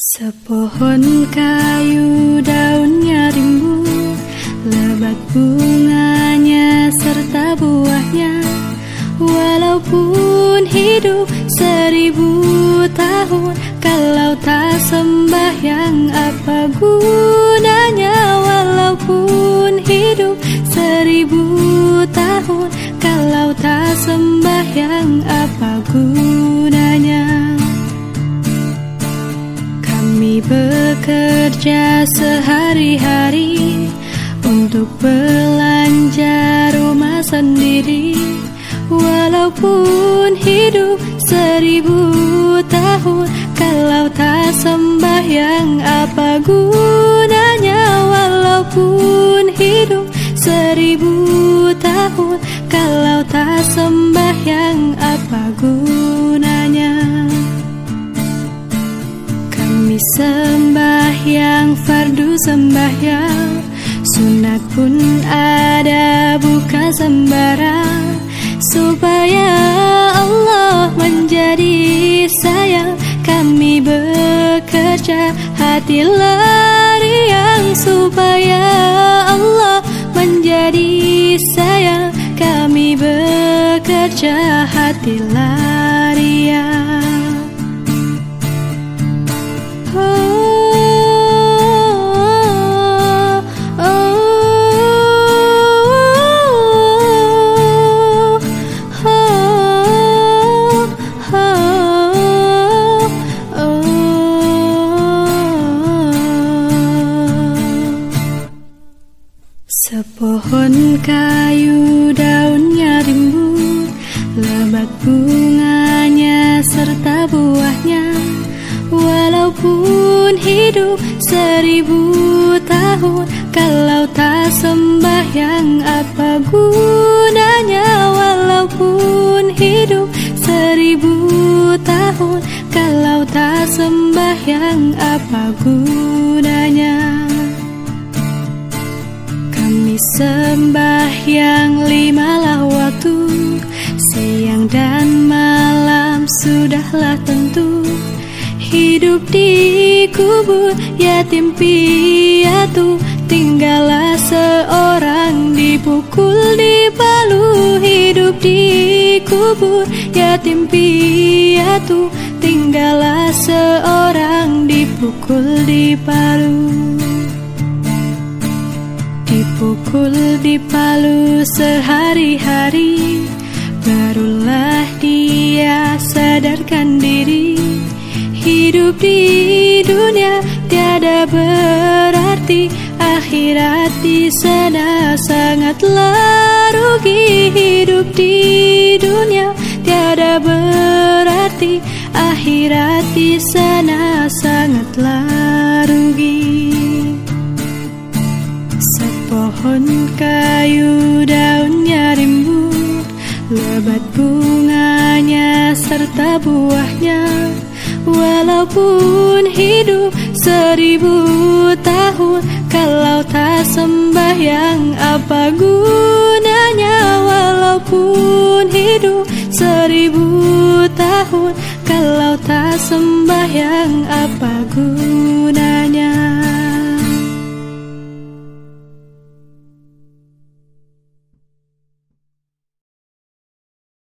Sepohon kayu daunnya rimbun Lebat bunganya serta buahnya. Walaupun hidup seribu tahun Kalau tak sembahyang apa gunanya? Walaupun hidup seribu tahun Kalau tak sembahyang apa gunanya seribu tahun Kalau tak sembahyang apa gunanya Walaupun hidup? Seribu tahun Kalau tak sembahyang apa gunanya? Sembahyang fardu sembahyang Sunat pun ada bukan sembarang. Supaya Allah bekerja hati lariang Supaya Allah menjadi sayang. Kami bekerja hati lariang Sepohon kayu daunnya rimbun Lebat bunganya serta buahnya. Walaupun hidup seribu tahun Kalau tak sembahyang apa gunanya? Walaupun hidup seribu tahun Kalau tak sembahyang apa gunanya sembahyang limalah waktu. Siang dan malam sudahlah tentu. Hidup di kubur yatim piatu. Tinggallah seorang dipukul di palu Hidup di kubur yatim piatu. Tinggallah seorang dipukul di Dipukul di palu sehari-hari Barulah dia sadarkan diri. Hidup di dunia tiada berarti Akhirat di sana sangatlah rugi. Hidup di dunia tiada berarti Akhirat di sana sangatlah rugi Pohon kayu daunnya rimbun Lebat bunganya serta buahnya. Walaupun hidup seribu tahun Kalau tak sembahyang apa gunanya? Walaupun hidup seribu tahun Kalau tak sembahyang apa gunanya